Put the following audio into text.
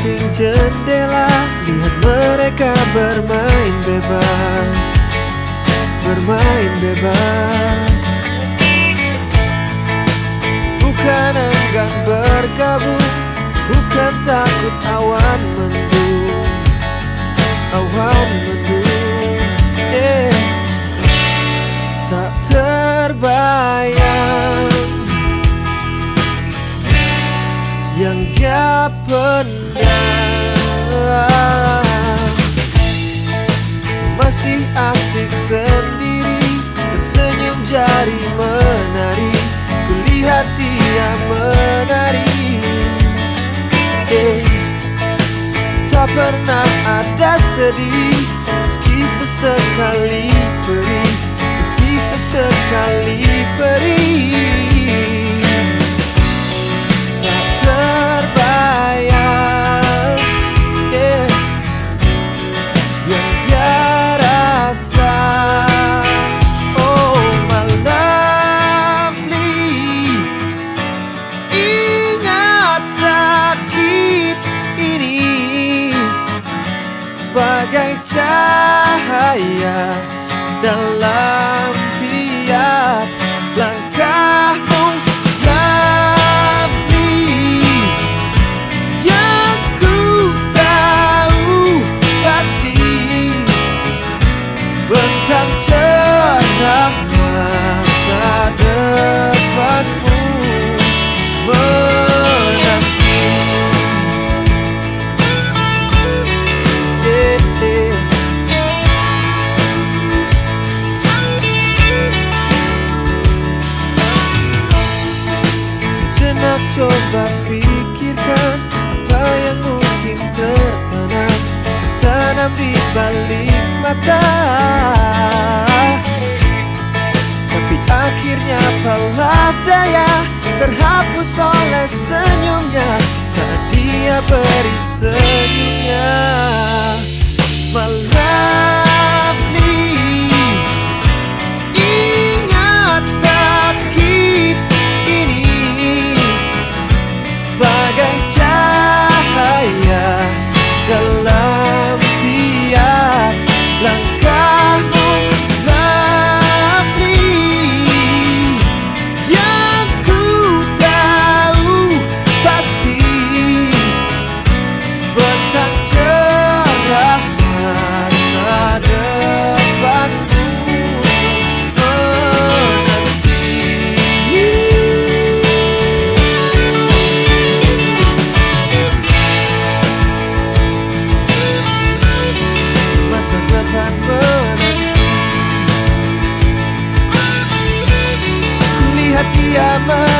samping jendela Lihat mereka bermain bebas. Bermain bebas. Bukan enggan bergabung Bukan takut awan mendung. Awan mendung Yang dia pendam Masih asik sendiri Tersenyum jari menari Kulihat dia menari. Eh, Tak pernah ada sedih Meski sesekali Sebagai cahaya dalam tiap coba pikirkan Apa yang mungkin tertanam Tertanam di balik mata. Tapi akhirnya pala daya Terhapus oleh senyumnya Lihat dia menanti